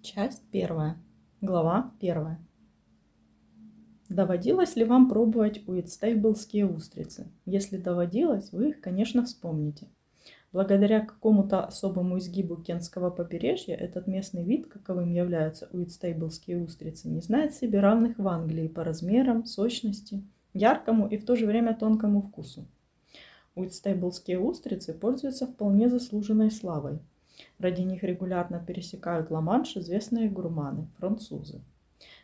Часть первая. Глава первая. Доводилось ли вам пробовать уитстейблские устрицы? Если доводилось, вы их, конечно, вспомните. Благодаря какому-то особому изгибу Кентского побережья этот местный вид, каковым являются уитстейблские устрицы, не знает себе равных в Англии по размерам, сочности, яркому и в то же время тонкому вкусу. Уитстейблские устрицы пользуются вполне заслуженной славой – Ради них регулярно пересекают Ла-Манш известные гурманы, французы.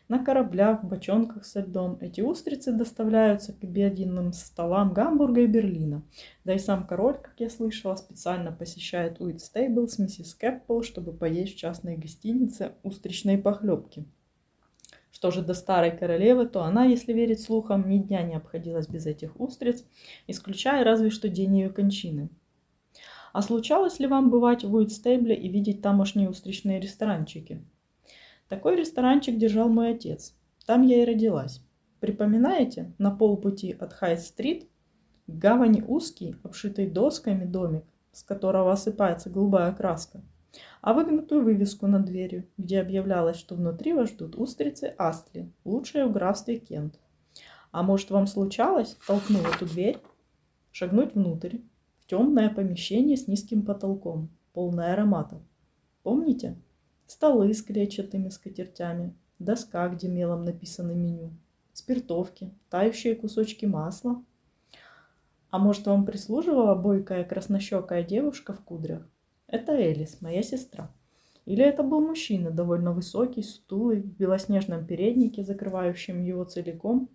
На кораблях, в бочонках со льдом эти устрицы доставляются к обеденным столам Гамбурга и Берлина. Да и сам король, как я слышала, специально посещает Уитстейбл с миссис Кэппл, чтобы поесть в частной гостинице устричные похлебки. Что же до старой королевы, то она, если верить слухам, ни дня не обходилась без этих устриц, исключая разве что день ее кончины – а случалось ли вам бывать в Уитстейбле и видеть тамошние устричные ресторанчики? Такой ресторанчик держал мой отец. Там я и родилась. Припоминаете, на полпути от Хайт-стрит гавани узкий, обшитый досками домик, с которого осыпается голубая краска, а выгнутую вывеску над дверью, где объявлялось, что внутри вас ждут устрицы Астли, лучшие в графстве Кент. А может вам случалось, толкнув эту дверь, шагнуть внутрь, темное помещение с низким потолком, полное ароматов. Помните? Столы с клетчатыми скатертями, доска, где мелом написано меню, спиртовки, тающие кусочки масла. А может, вам прислуживала бойкая краснощекая девушка в кудрях? Это Элис, моя сестра. Или это был мужчина, довольно высокий, стулый, в белоснежном переднике, закрывающем его целиком,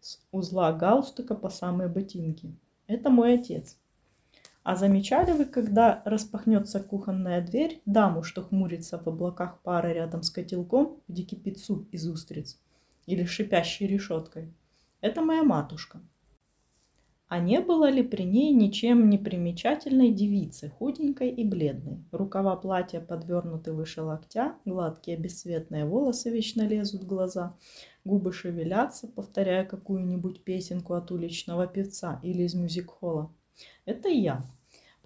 с узла галстука по самые ботинки. Это мой отец. А замечали вы, когда распахнется кухонная дверь, даму, что хмурится в облаках пара рядом с котелком, где кипит суп из устриц, или шипящей решеткой? Это моя матушка. А не было ли при ней ничем не примечательной девицы, худенькой и бледной? Рукава платья подвернуты выше локтя, гладкие бесцветные волосы вечно лезут в глаза, губы шевелятся, повторяя какую-нибудь песенку от уличного певца или из мюзик-холла. Это я,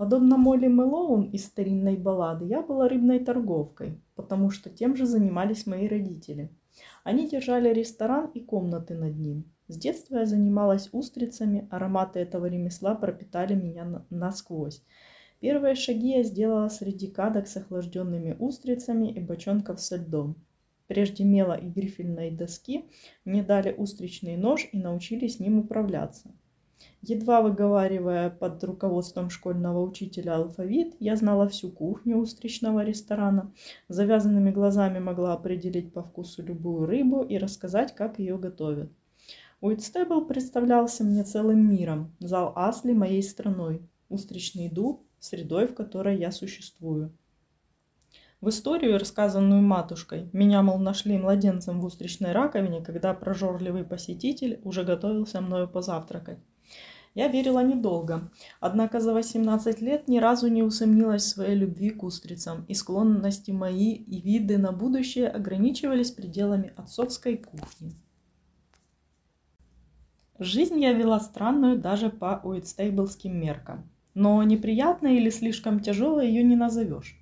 Подобно Молли Мэлоун из старинной баллады, я была рыбной торговкой, потому что тем же занимались мои родители. Они держали ресторан и комнаты над ним. С детства я занималась устрицами, ароматы этого ремесла пропитали меня насквозь. Первые шаги я сделала среди кадок с охлажденными устрицами и бочонков со льдом. Прежде мела и грифельной доски мне дали устричный нож и научили с ним управляться. Едва выговаривая под руководством школьного учителя алфавит, я знала всю кухню устричного ресторана. Завязанными глазами могла определить по вкусу любую рыбу и рассказать, как ее готовят. Уитстебл представлялся мне целым миром, зал Асли моей страной, устричный дуб, средой, в которой я существую. В историю, рассказанную матушкой, меня, мол, нашли младенцем в устричной раковине, когда прожорливый посетитель уже готовился мною позавтракать. Я верила недолго, однако за 18 лет ни разу не усомнилась в своей любви к устрицам, и склонности мои и виды на будущее ограничивались пределами отцовской кухни. Жизнь я вела странную даже по уитстейблским меркам. Но неприятной или слишком тяжелой ее не назовешь.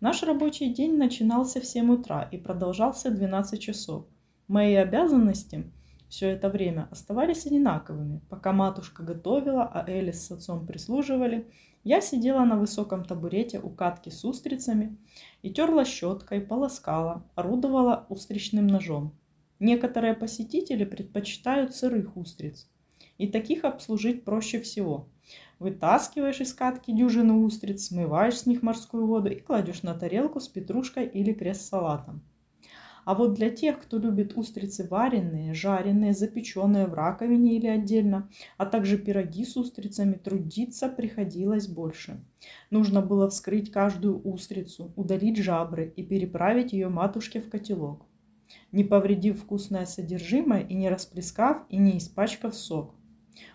Наш рабочий день начинался в 7 утра и продолжался 12 часов. Мои обязанности – все это время оставались одинаковыми. Пока матушка готовила, а Элис с отцом прислуживали, я сидела на высоком табурете у катки с устрицами и терла щеткой, полоскала, орудовала устричным ножом. Некоторые посетители предпочитают сырых устриц, и таких обслужить проще всего. Вытаскиваешь из катки дюжину устриц, смываешь с них морскую воду и кладешь на тарелку с петрушкой или крест-салатом. А вот для тех, кто любит устрицы вареные, жареные, запеченные в раковине или отдельно, а также пироги с устрицами, трудиться приходилось больше. Нужно было вскрыть каждую устрицу, удалить жабры и переправить ее матушке в котелок, не повредив вкусное содержимое и не расплескав и не испачкав сок.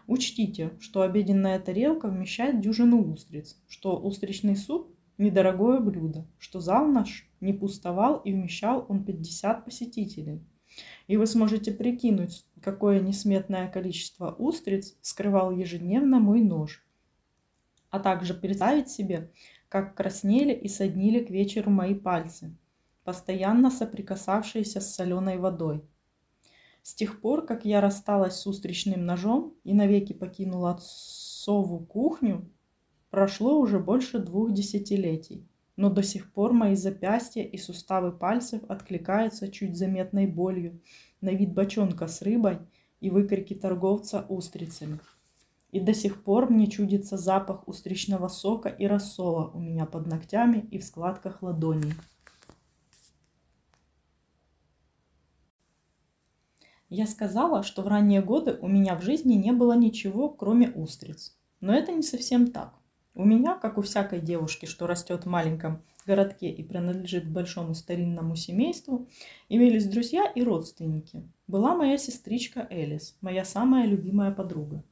Учтите, что обеденная тарелка вмещает дюжину устриц, что устричный суп недорогое блюдо, что зал наш не пустовал и вмещал он 50 посетителей. И вы сможете прикинуть, какое несметное количество устриц скрывал ежедневно мой нож. А также представить себе, как краснели и соднили к вечеру мои пальцы. постоянно соприкасавшиеся с соленой водой. С тех пор, как я рассталась с устричным ножом и навеки покинула отцову кухню, прошло уже больше двух десятилетий, но до сих пор мои запястья и суставы пальцев откликаются чуть заметной болью на вид бочонка с рыбой и выкрики торговца устрицами. И до сих пор мне чудится запах устричного сока и рассола у меня под ногтями и в складках ладоней. Я сказала, что в ранние годы у меня в жизни не было ничего, кроме устриц. Но это не совсем так. У меня, как у всякой девушки, что растет в маленьком городке и принадлежит большому старинному семейству, имелись друзья и родственники. Была моя сестричка Элис, моя самая любимая подруга.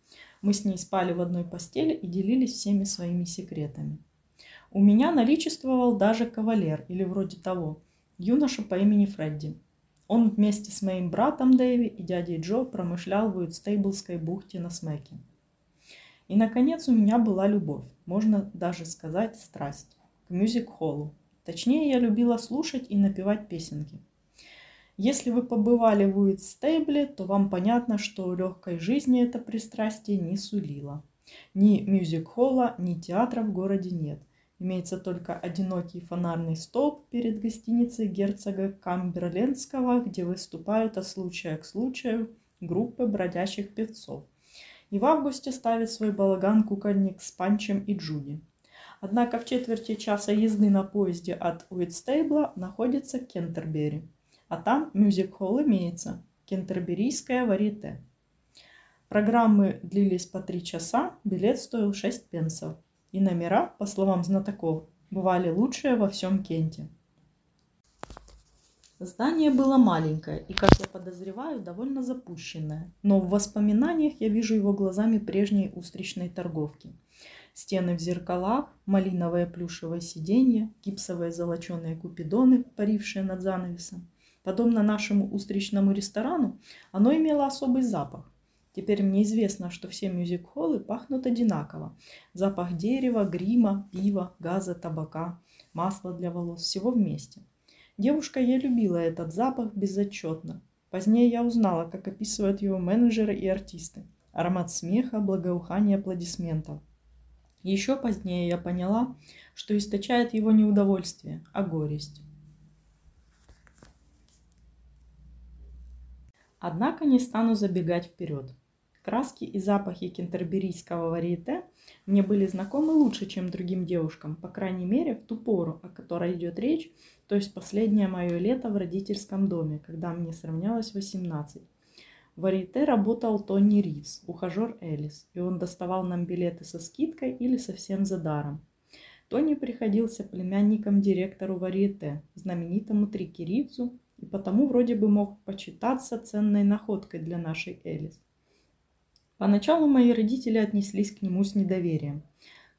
Мы с ней спали в одной постели и делились всеми своими секретами. У меня наличествовал даже кавалер, или вроде того, юноша по имени Фредди. Он вместе с моим братом Дэви и дядей Джо промышлял в Уитстейблской бухте на Смеке. И, наконец, у меня была любовь, можно даже сказать страсть, к мюзик-холлу. Точнее, я любила слушать и напевать песенки. Если вы побывали в Уитстейбле, то вам понятно, что легкой жизни это пристрастие не сулило. Ни мюзик-холла, ни театра в городе нет – Имеется только одинокий фонарный столб перед гостиницей герцога Камберлендского, где выступают от случая к случаю группы бродячих певцов. И в августе ставит свой балаган кукольник с Панчем и Джуди. Однако в четверти часа езды на поезде от Уитстейбла находится Кентербери. А там мюзик-холл имеется – Кентерберийское варите. Программы длились по три часа, билет стоил 6 пенсов и номера, по словам знатоков, бывали лучшие во всем Кенте. Здание было маленькое и, как я подозреваю, довольно запущенное, но в воспоминаниях я вижу его глазами прежней устричной торговки. Стены в зеркалах, малиновое плюшевое сиденье, гипсовые золоченые купидоны, парившие над занавесом. Подобно нашему устричному ресторану, оно имело особый запах. Теперь мне известно, что все мюзик-холлы пахнут одинаково. Запах дерева, грима, пива, газа, табака, масла для волос, всего вместе. Девушка я любила этот запах безотчетно. Позднее я узнала, как описывают его менеджеры и артисты. Аромат смеха, благоухание аплодисментов. Еще позднее я поняла, что источает его не удовольствие, а горесть. Однако не стану забегать вперед. Краски и запахи кентерберийского варьете мне были знакомы лучше, чем другим девушкам, по крайней мере, в ту пору, о которой идет речь, то есть последнее мое лето в родительском доме, когда мне сравнялось 18. В варьете работал Тони Ривз, ухажер Элис, и он доставал нам билеты со скидкой или совсем за даром. Тони приходился племянником директору варьете, знаменитому Трики Ривзу, и потому вроде бы мог почитаться ценной находкой для нашей Элис. Поначалу мои родители отнеслись к нему с недоверием,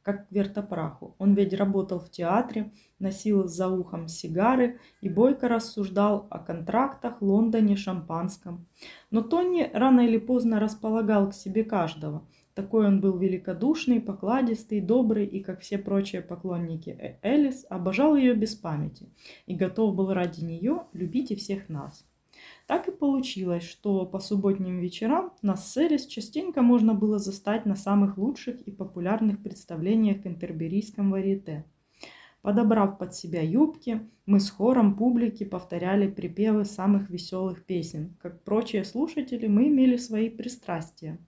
как к вертопраху. Он ведь работал в театре, носил за ухом сигары и бойко рассуждал о контрактах, Лондоне, шампанском. Но Тони рано или поздно располагал к себе каждого. Такой он был великодушный, покладистый, добрый и, как все прочие поклонники Элис, обожал ее без памяти и готов был ради нее любить и всех нас. Так и получилось, что по субботним вечерам нас с Элис частенько можно было застать на самых лучших и популярных представлениях кентерберийском варьете. Подобрав под себя юбки, мы с хором публики повторяли припевы самых веселых песен. Как прочие слушатели, мы имели свои пристрастия.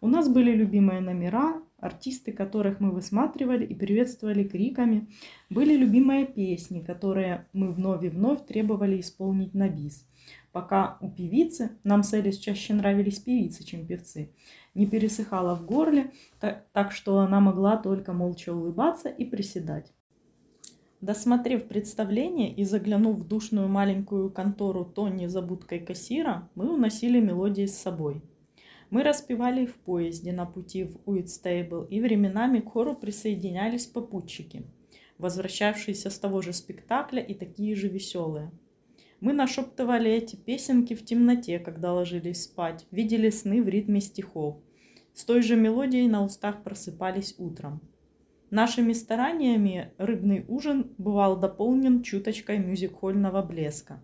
У нас были любимые номера, артисты, которых мы высматривали и приветствовали криками, были любимые песни, которые мы вновь и вновь требовали исполнить на бис пока у певицы, нам с Элис чаще нравились певицы, чем певцы, не пересыхала в горле, так, так что она могла только молча улыбаться и приседать. Досмотрев представление и заглянув в душную маленькую контору Тони за будкой кассира, мы уносили мелодии с собой. Мы распевали в поезде на пути в Уитстейбл, и временами к хору присоединялись попутчики, возвращавшиеся с того же спектакля и такие же веселые – мы нашептывали эти песенки в темноте, когда ложились спать, видели сны в ритме стихов. С той же мелодией на устах просыпались утром. Нашими стараниями рыбный ужин бывал дополнен чуточкой мюзик-хольного блеска.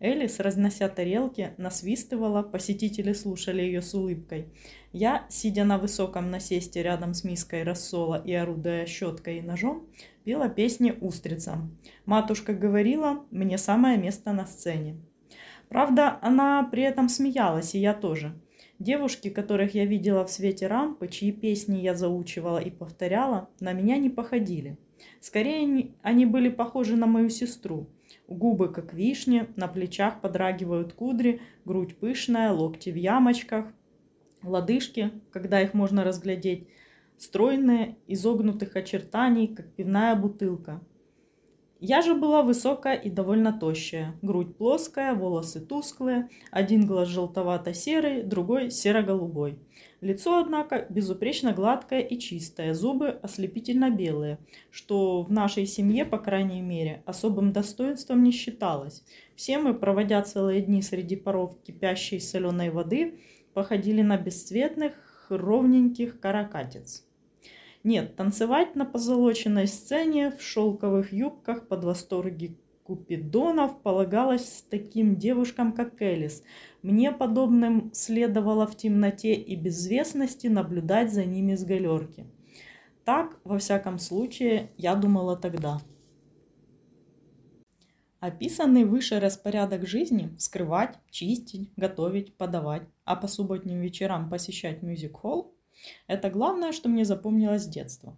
Элис, разнося тарелки, насвистывала, посетители слушали ее с улыбкой. Я, сидя на высоком насесте рядом с миской рассола и орудуя щеткой и ножом, пела песни устрицам. Матушка говорила, мне самое место на сцене. Правда, она при этом смеялась, и я тоже. Девушки, которых я видела в свете рампы, чьи песни я заучивала и повторяла, на меня не походили. Скорее, они были похожи на мою сестру. Губы, как вишни, на плечах подрагивают кудри, грудь пышная, локти в ямочках, лодыжки, когда их можно разглядеть, стройные, изогнутых очертаний, как пивная бутылка. Я же была высокая и довольно тощая. Грудь плоская, волосы тусклые, один глаз желтовато-серый, другой серо-голубой. Лицо, однако, безупречно гладкое и чистое, зубы ослепительно белые, что в нашей семье, по крайней мере, особым достоинством не считалось. Все мы, проводя целые дни среди паров кипящей соленой воды, походили на бесцветных, ровненьких каракатиц. Нет, танцевать на позолоченной сцене в шелковых юбках под восторги купидонов полагалось таким девушкам, как Элис. Мне подобным следовало в темноте и безвестности наблюдать за ними с галерки. Так, во всяком случае, я думала тогда. Описанный выше распорядок жизни – вскрывать, чистить, готовить, подавать, а по субботним вечерам посещать мюзик-холл это главное, что мне запомнилось с детства.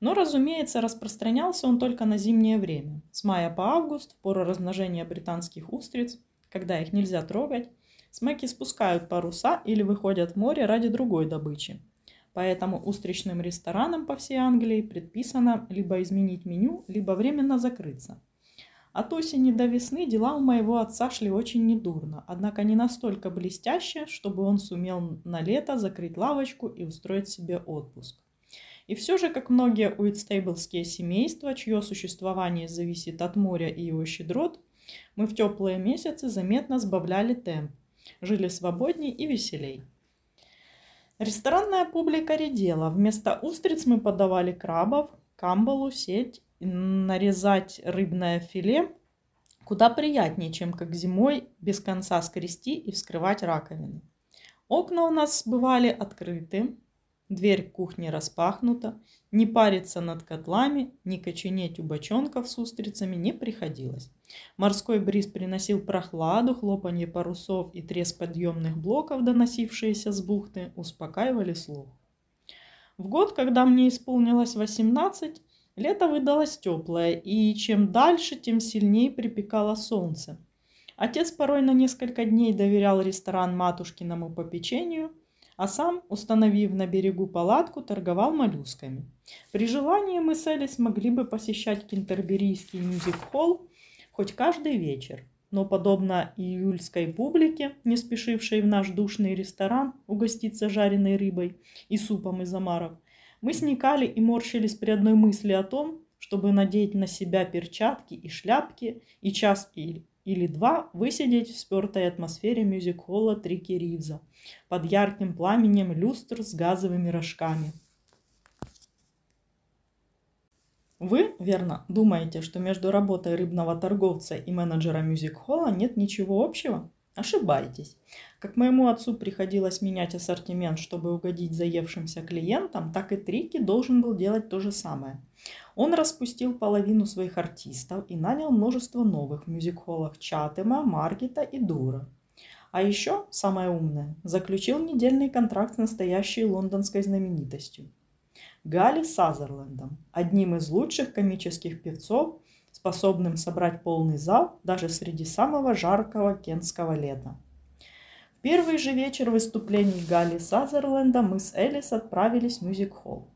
Но, разумеется, распространялся он только на зимнее время, с мая по август, в пору размножения британских устриц, когда их нельзя трогать, смеки спускают паруса или выходят в море ради другой добычи. Поэтому устричным ресторанам по всей Англии предписано либо изменить меню, либо временно закрыться. От осени до весны дела у моего отца шли очень недурно, однако не настолько блестяще, чтобы он сумел на лето закрыть лавочку и устроить себе отпуск. И все же, как многие уитстейблские семейства, чье существование зависит от моря и его щедрот, мы в теплые месяцы заметно сбавляли темп, жили свободней и веселей. Ресторанная публика редела. Вместо устриц мы подавали крабов, камбалу, сеть нарезать рыбное филе куда приятнее, чем как зимой без конца скрести и вскрывать раковины. Окна у нас бывали открыты, дверь кухни распахнута, не париться над котлами, не коченеть у бочонков с устрицами не приходилось. Морской бриз приносил прохладу, хлопанье парусов и треск подъемных блоков, доносившиеся с бухты, успокаивали слух. В год, когда мне исполнилось 18, Лето выдалось теплое, и чем дальше, тем сильнее припекало солнце. Отец порой на несколько дней доверял ресторан матушкиному попечению, а сам, установив на берегу палатку, торговал моллюсками. При желании мы с Элис могли бы посещать кентерберийский мюзик-холл хоть каждый вечер. Но, подобно июльской публике, не спешившей в наш душный ресторан угоститься жареной рыбой и супом из омаров, мы сникали и морщились при одной мысли о том, чтобы надеть на себя перчатки и шляпки и час или, или два высидеть в спертой атмосфере мюзик-холла Трики Ривза под ярким пламенем люстр с газовыми рожками. Вы, верно, думаете, что между работой рыбного торговца и менеджера мюзик-холла нет ничего общего? Ошибаетесь. Как моему отцу приходилось менять ассортимент, чтобы угодить заевшимся клиентам, так и Трики должен был делать то же самое. Он распустил половину своих артистов и нанял множество новых в мюзик-холлах Чатема, Маргета и Дура. А еще, самое умное, заключил недельный контракт с настоящей лондонской знаменитостью. Гали Сазерлендом, одним из лучших комических певцов способным собрать полный зал даже среди самого жаркого кентского лета. В первый же вечер выступлений Галли Сазерленда мы с Элис отправились в мюзик-холл.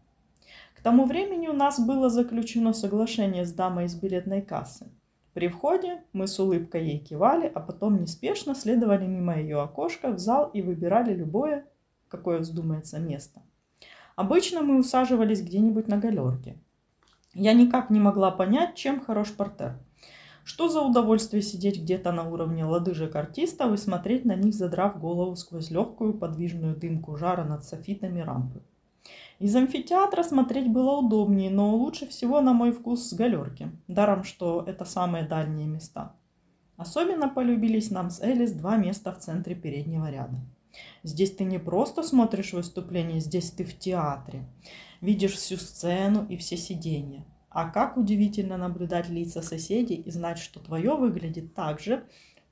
К тому времени у нас было заключено соглашение с дамой из билетной кассы. При входе мы с улыбкой ей кивали, а потом неспешно следовали мимо ее окошка в зал и выбирали любое, какое вздумается место. Обычно мы усаживались где-нибудь на галерке – я никак не могла понять, чем хорош портер. Что за удовольствие сидеть где-то на уровне лодыжек артистов и смотреть на них, задрав голову сквозь легкую подвижную дымку жара над софитами рампы. Из амфитеатра смотреть было удобнее, но лучше всего, на мой вкус, с галерки. Даром, что это самые дальние места. Особенно полюбились нам с Элис два места в центре переднего ряда. Здесь ты не просто смотришь выступление, здесь ты в театре. Видишь всю сцену и все сиденья. А как удивительно наблюдать лица соседей и знать, что твое выглядит так же,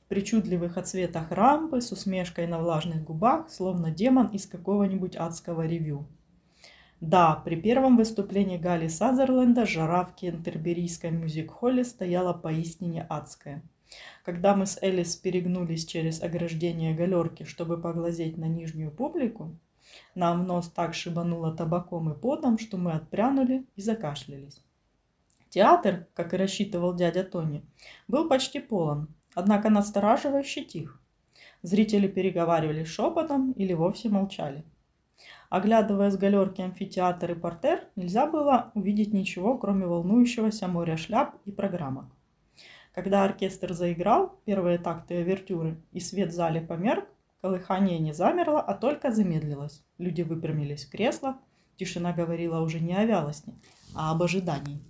в причудливых отцветах рампы, с усмешкой на влажных губах, словно демон из какого-нибудь адского ревю. Да, при первом выступлении Гали Сазерленда жара в Кентерберийском мюзик-холле стояла поистине адская – когда мы с Элис перегнулись через ограждение галерки, чтобы поглазеть на нижнюю публику, нам в нос так шибануло табаком и потом, что мы отпрянули и закашлялись. Театр, как и рассчитывал дядя Тони, был почти полон, однако настораживающе тих. Зрители переговаривались шепотом или вовсе молчали. Оглядывая с галерки амфитеатр и портер, нельзя было увидеть ничего, кроме волнующегося моря шляп и программок. Когда оркестр заиграл первые такты овертюры и свет в зале померк, колыхание не замерло, а только замедлилось. Люди выпрямились в креслах. Тишина говорила уже не о вялости, а об ожидании.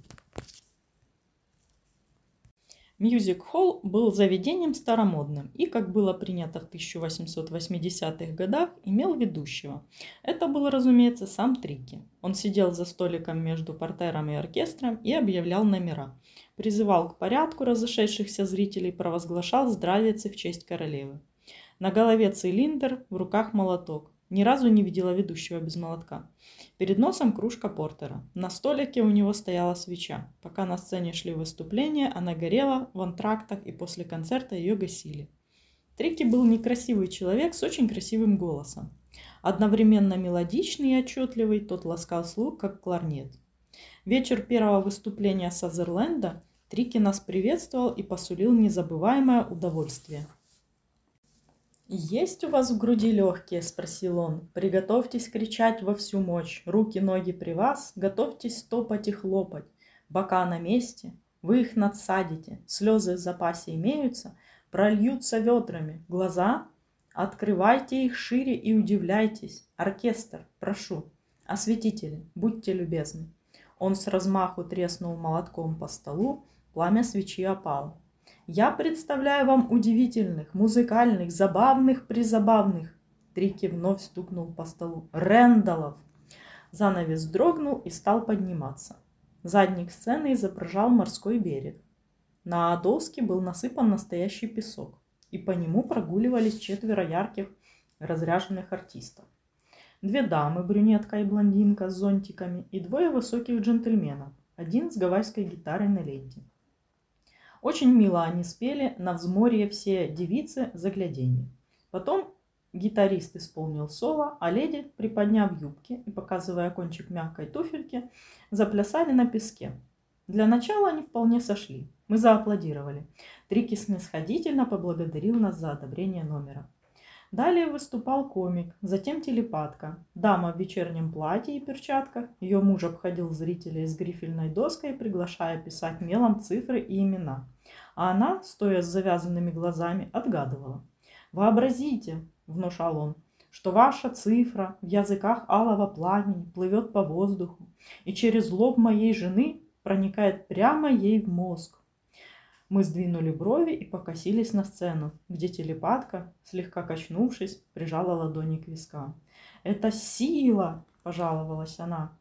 Мьюзик-холл был заведением старомодным и, как было принято в 1880-х годах, имел ведущего. Это был, разумеется, сам Трики. Он сидел за столиком между партером и оркестром и объявлял номера. Призывал к порядку разошедшихся зрителей, провозглашал здравицы в честь королевы. На голове цилиндр, в руках молоток. Ни разу не видела ведущего без молотка. Перед носом кружка портера. На столике у него стояла свеча. Пока на сцене шли выступления, она горела в антрактах и после концерта ее гасили. Трики был некрасивый человек с очень красивым голосом. Одновременно мелодичный и отчетливый, тот ласкал слух, как кларнет. Вечер первого выступления Сазерленда Трики нас приветствовал и посулил незабываемое удовольствие. «Есть у вас в груди легкие?» – спросил он. «Приготовьтесь кричать во всю мощь. Руки, ноги при вас. Готовьтесь топать и хлопать. Бока на месте. Вы их надсадите. Слезы в запасе имеются. Прольются ведрами. Глаза? Открывайте их шире и удивляйтесь. Оркестр, прошу. Осветители, будьте любезны». Он с размаху треснул молотком по столу. Пламя свечи опало. Я представляю вам удивительных, музыкальных, забавных, призабавных. Трики вновь стукнул по столу. Рэндаллов. Занавес дрогнул и стал подниматься. Задник сцены изображал морской берег. На доске был насыпан настоящий песок, и по нему прогуливались четверо ярких разряженных артистов. Две дамы, брюнетка и блондинка с зонтиками, и двое высоких джентльменов, один с гавайской гитарой на ленте. Очень мило они спели на взморье все девицы загляденье. Потом гитарист исполнил соло, а леди, приподняв юбки и показывая кончик мягкой туфельки, заплясали на песке. Для начала они вполне сошли. Мы зааплодировали. Трики снисходительно поблагодарил нас за одобрение номера. Далее выступал комик, затем телепатка. Дама в вечернем платье и перчатках. Ее муж обходил зрителей с грифельной доской, приглашая писать мелом цифры и имена а она, стоя с завязанными глазами, отгадывала. «Вообразите», — внушал он, — «что ваша цифра в языках алого пламени плывет по воздуху и через лоб моей жены проникает прямо ей в мозг». Мы сдвинули брови и покосились на сцену, где телепатка, слегка качнувшись, прижала ладони к вискам. «Это сила!» – пожаловалась она.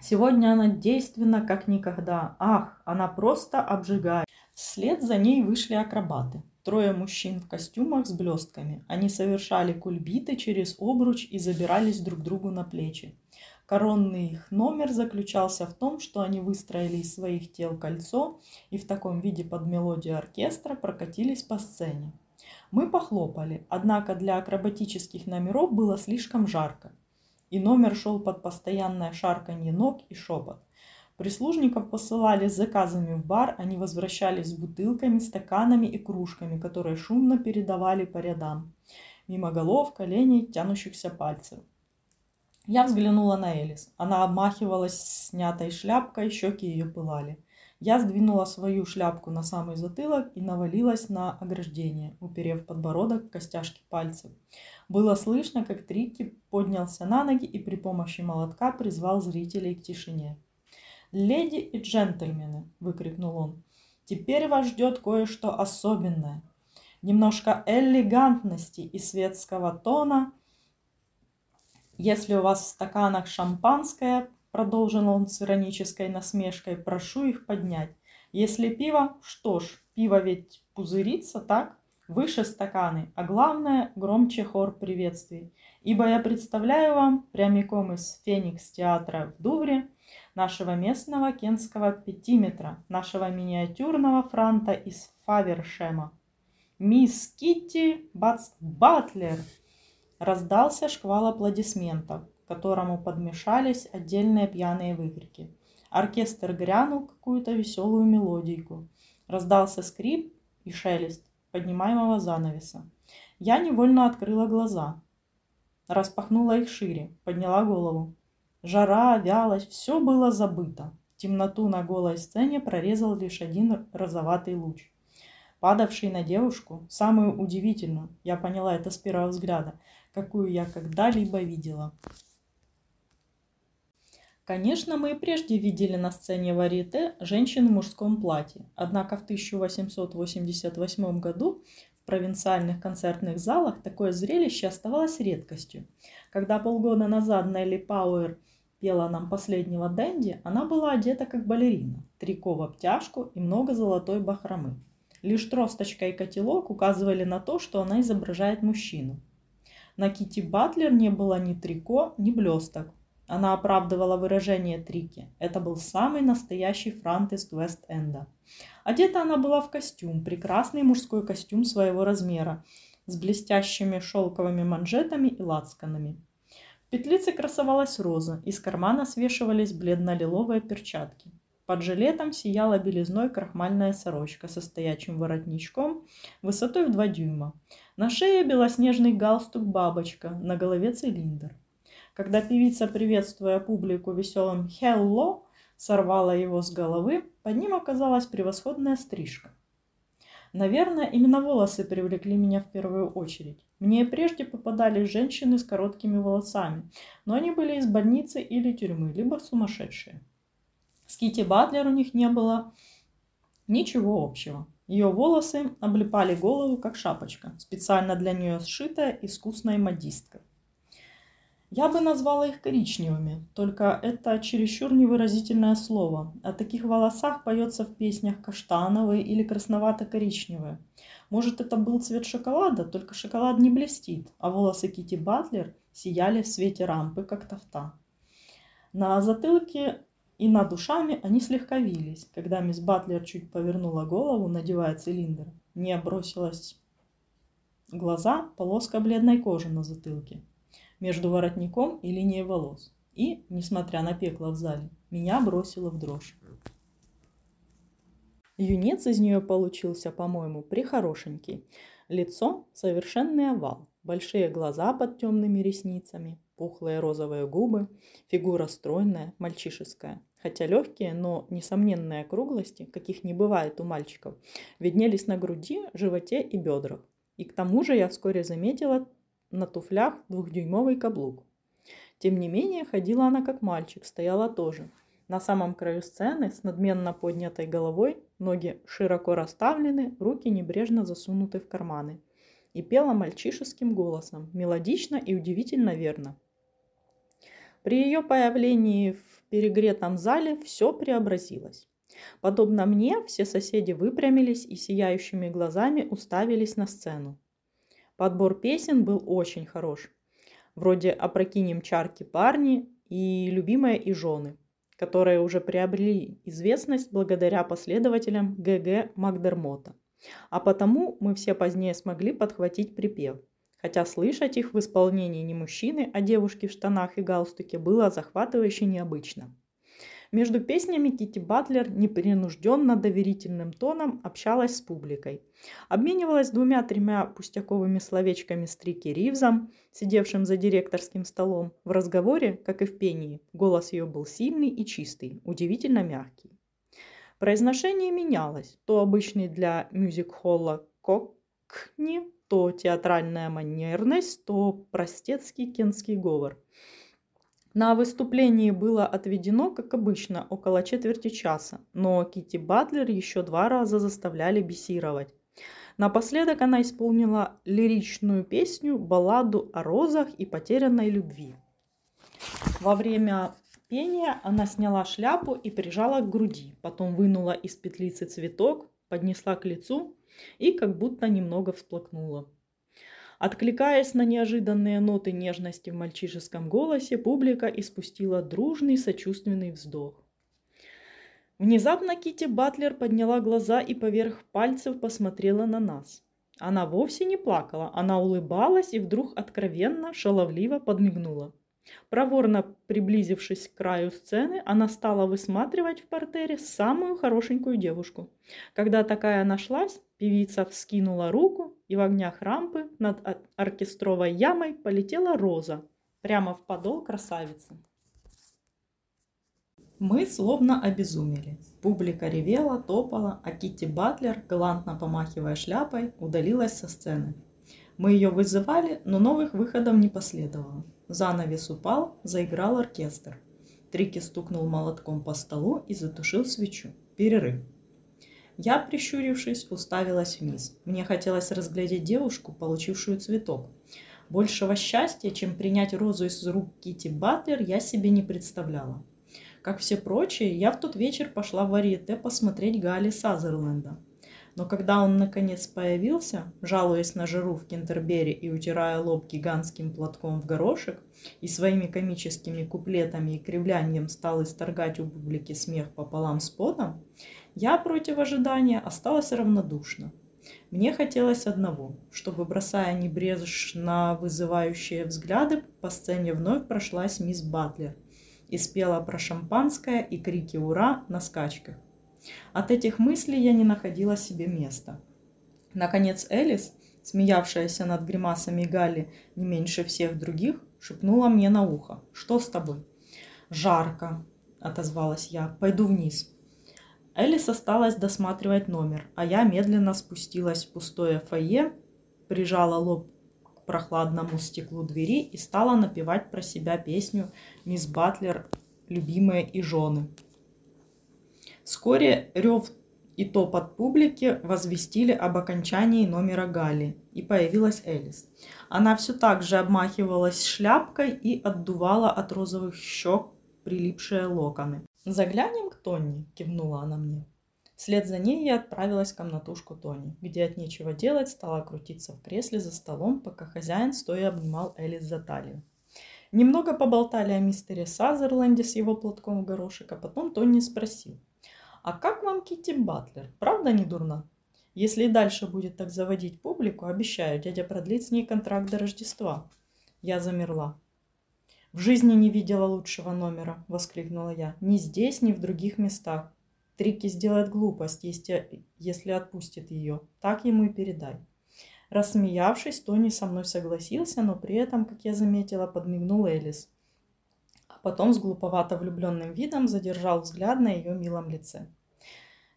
«Сегодня она действенна, как никогда. Ах, она просто обжигает!» Вслед за ней вышли акробаты. Трое мужчин в костюмах с блестками. Они совершали кульбиты через обруч и забирались друг другу на плечи. Коронный их номер заключался в том, что они выстроили из своих тел кольцо и в таком виде под мелодию оркестра прокатились по сцене. Мы похлопали, однако для акробатических номеров было слишком жарко, и номер шел под постоянное шарканье ног и шепот. Прислужников посылали с заказами в бар, они возвращались с бутылками, стаканами и кружками, которые шумно передавали по рядам. Мимо голов, коленей, тянущихся пальцев. Я взглянула на Элис. Она обмахивалась снятой шляпкой, щеки ее пылали. Я сдвинула свою шляпку на самый затылок и навалилась на ограждение, уперев подбородок костяшки пальцев. Было слышно, как Трикки поднялся на ноги и при помощи молотка призвал зрителей к тишине. «Леди и джентльмены!» – выкрикнул он. «Теперь вас ждет кое-что особенное. Немножко элегантности и светского тона. Если у вас в стаканах шампанское, продолжил он с иронической насмешкой, прошу их поднять. Если пиво, что ж, пиво ведь пузырится, так? Выше стаканы, а главное, громче хор приветствий. Ибо я представляю вам прямиком из Феникс театра в Дувре нашего местного кенского пятиметра, нашего миниатюрного франта из Фавершема. Мисс Китти Бац Батлер! Раздался шквал аплодисментов которому подмешались отдельные пьяные выкрики. Оркестр грянул какую-то веселую мелодийку. Раздался скрип и шелест поднимаемого занавеса. Я невольно открыла глаза, распахнула их шире, подняла голову. Жара, вялость, все было забыто. Темноту на голой сцене прорезал лишь один розоватый луч, падавший на девушку, самую удивительную, я поняла это с первого взгляда, какую я когда-либо видела. Конечно, мы и прежде видели на сцене варьете женщин в мужском платье, однако в 1888 году в провинциальных концертных залах такое зрелище оставалось редкостью. Когда полгода назад Нелли Пауэр пела нам последнего Дэнди, она была одета как балерина, трико в обтяжку и много золотой бахромы. Лишь тросточка и котелок указывали на то, что она изображает мужчину. На Кити Батлер не было ни трико, ни блесток, она оправдывала выражение Трики. Это был самый настоящий франт из Вест-Энда. Одета она была в костюм, прекрасный мужской костюм своего размера, с блестящими шелковыми манжетами и лацканами. В петлице красовалась роза, из кармана свешивались бледно-лиловые перчатки. Под жилетом сияла белизной крахмальная сорочка со стоячим воротничком высотой в 2 дюйма. На шее белоснежный галстук-бабочка, на голове цилиндр. Когда певица, приветствуя публику веселым «Hello», сорвала его с головы, под ним оказалась превосходная стрижка. Наверное, именно волосы привлекли меня в первую очередь. Мне прежде попадались женщины с короткими волосами, но они были из больницы или тюрьмы, либо сумасшедшие. С Кити Батлер у них не было ничего общего. Ее волосы облепали голову, как шапочка, специально для нее сшитая искусной модисткой. Я бы назвала их коричневыми, только это чересчур невыразительное слово. О таких волосах поется в песнях каштановые или красновато-коричневые. Может, это был цвет шоколада, только шоколад не блестит, а волосы Кити Батлер сияли в свете рампы, как тофта. На затылке и над ушами они слегка вились, когда мисс Батлер чуть повернула голову, надевая цилиндр. Не бросилась глаза полоска бледной кожи на затылке между воротником и линией волос. И, несмотря на пекло в зале, меня бросило в дрожь. Юнец из нее получился, по-моему, прихорошенький. Лицо – совершенный овал, большие глаза под темными ресницами, пухлые розовые губы, фигура стройная, мальчишеская. Хотя легкие, но несомненные округлости, каких не бывает у мальчиков, виднелись на груди, животе и бедрах. И к тому же я вскоре заметила на туфлях двухдюймовый каблук. Тем не менее, ходила она как мальчик, стояла тоже. На самом краю сцены, с надменно поднятой головой, ноги широко расставлены, руки небрежно засунуты в карманы. И пела мальчишеским голосом, мелодично и удивительно верно. При ее появлении в перегретом зале все преобразилось. Подобно мне, все соседи выпрямились и сияющими глазами уставились на сцену. Подбор песен был очень хорош. Вроде «Опрокинем чарки парни» и «Любимая и жены», которые уже приобрели известность благодаря последователям ГГ Макдермота. А потому мы все позднее смогли подхватить припев. Хотя слышать их в исполнении не мужчины, а девушки в штанах и галстуке было захватывающе необычно. Между песнями Кити Батлер непринужденно доверительным тоном общалась с публикой. Обменивалась двумя-тремя пустяковыми словечками с Трики Ривзом, сидевшим за директорским столом. В разговоре, как и в пении, голос ее был сильный и чистый, удивительно мягкий. Произношение менялось. То обычный для мюзик-холла кокни, то театральная манерность, то простецкий кенский говор. На выступлении было отведено, как обычно, около четверти часа, но Кити Батлер еще два раза заставляли бесировать. Напоследок она исполнила лиричную песню «Балладу о розах и потерянной любви». Во время пения она сняла шляпу и прижала к груди, потом вынула из петлицы цветок, поднесла к лицу и как будто немного всплакнула. Откликаясь на неожиданные ноты нежности в мальчишеском голосе, публика испустила дружный сочувственный вздох. Внезапно Кити Батлер подняла глаза и поверх пальцев посмотрела на нас. Она вовсе не плакала, она улыбалась и вдруг откровенно, шаловливо подмигнула. Проворно приблизившись к краю сцены, она стала высматривать в портере самую хорошенькую девушку. Когда такая нашлась, певица вскинула руку, и в огнях рампы над оркестровой ямой полетела роза прямо в подол красавицы. Мы словно обезумели. Публика ревела, топала, а Китти Батлер, галантно помахивая шляпой, удалилась со сцены. Мы ее вызывали, но новых выходов не последовало. Занавес упал, заиграл оркестр. Трики стукнул молотком по столу и затушил свечу. Перерыв. Я, прищурившись, уставилась вниз. Мне хотелось разглядеть девушку, получившую цветок. Большего счастья, чем принять розу из рук Кити Батлер, я себе не представляла. Как все прочие, я в тот вечер пошла в варьете посмотреть Гали Сазерленда. Но когда он наконец появился, жалуясь на жиру в Кентербери и утирая лоб гигантским платком в горошек, и своими комическими куплетами и кривлянием стал исторгать у публики смех пополам с потом, я против ожидания осталась равнодушна. Мне хотелось одного, чтобы, бросая небрежно вызывающие взгляды, по сцене вновь прошлась мисс Батлер и спела про шампанское и крики «Ура!» на скачках. От этих мыслей я не находила себе места. Наконец Элис, смеявшаяся над гримасами Галли не меньше всех других, шепнула мне на ухо. «Что с тобой?» «Жарко», — отозвалась я. «Пойду вниз». Элис осталась досматривать номер, а я медленно спустилась в пустое фойе, прижала лоб к прохладному стеклу двери и стала напевать про себя песню «Мисс Батлер. Любимые и жены». Вскоре рев и топот публики возвестили об окончании номера Гали, и появилась Элис. Она все так же обмахивалась шляпкой и отдувала от розовых щек прилипшие локоны. «Заглянем к Тони», – кивнула она мне. Вслед за ней я отправилась в комнатушку Тони, где от нечего делать стала крутиться в кресле за столом, пока хозяин стоя обнимал Элис за талию. Немного поболтали о мистере Сазерленде с его платком в горошек, а потом Тони спросил – а как вам Кити Батлер? Правда не дурна? Если и дальше будет так заводить публику, обещаю, дядя продлит с ней контракт до Рождества. Я замерла. В жизни не видела лучшего номера, воскликнула я. Ни здесь, ни в других местах. Трики сделает глупость, если, если отпустит ее. Так ему и передай. Рассмеявшись, Тони со мной согласился, но при этом, как я заметила, подмигнул Элис потом с глуповато влюбленным видом задержал взгляд на ее милом лице.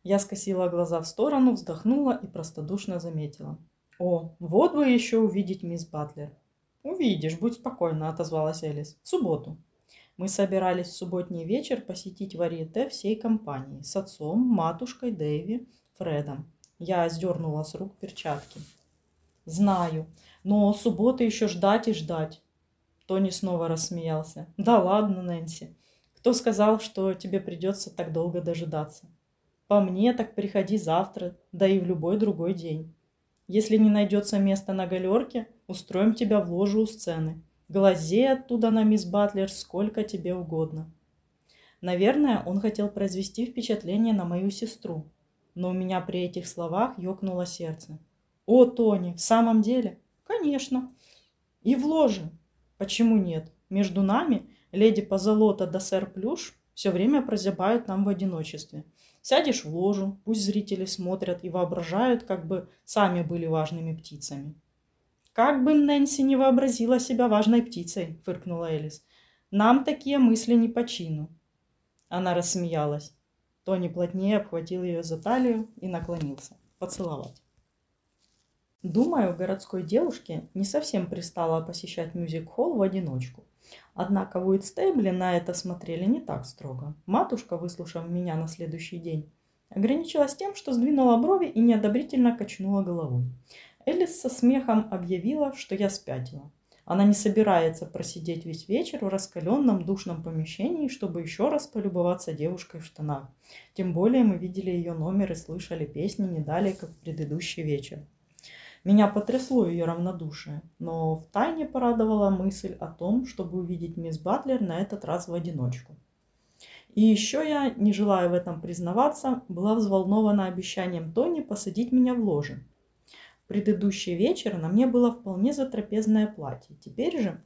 Я скосила глаза в сторону, вздохнула и простодушно заметила. «О, вот бы еще увидеть мисс Батлер!» «Увидишь, будь спокойна», — отозвалась Элис. «В субботу». Мы собирались в субботний вечер посетить варьете всей компании с отцом, матушкой, Дэйви, Фредом. Я сдернула с рук перчатки. «Знаю, но субботы еще ждать и ждать. Тони снова рассмеялся. «Да ладно, Нэнси. Кто сказал, что тебе придется так долго дожидаться? По мне, так приходи завтра, да и в любой другой день. Если не найдется места на галерке, устроим тебя в ложу у сцены. Глазей оттуда на мисс Батлер сколько тебе угодно». Наверное, он хотел произвести впечатление на мою сестру, но у меня при этих словах ёкнуло сердце. «О, Тони, в самом деле?» «Конечно. И в ложе. Почему нет? Между нами леди Позолота да сэр Плюш все время прозябают нам в одиночестве. Сядешь в ложу, пусть зрители смотрят и воображают, как бы сами были важными птицами. «Как бы Нэнси не вообразила себя важной птицей», — фыркнула Элис. «Нам такие мысли не по чину». Она рассмеялась. Тони плотнее обхватил ее за талию и наклонился. Поцеловать. Думаю, городской девушке не совсем пристало посещать мюзик-холл в одиночку. Однако в Уитстейбле на это смотрели не так строго. Матушка, выслушав меня на следующий день, ограничилась тем, что сдвинула брови и неодобрительно качнула головой. Элис со смехом объявила, что я спятила. Она не собирается просидеть весь вечер в раскаленном душном помещении, чтобы еще раз полюбоваться девушкой в штанах. Тем более мы видели ее номер и слышали песни не далее, как в предыдущий вечер. Меня потрясло ее равнодушие, но втайне порадовала мысль о том, чтобы увидеть мисс Батлер на этот раз в одиночку. И еще я, не желая в этом признаваться, была взволнована обещанием Тони посадить меня в ложе. В предыдущий вечер на мне было вполне затрапезное платье. Теперь же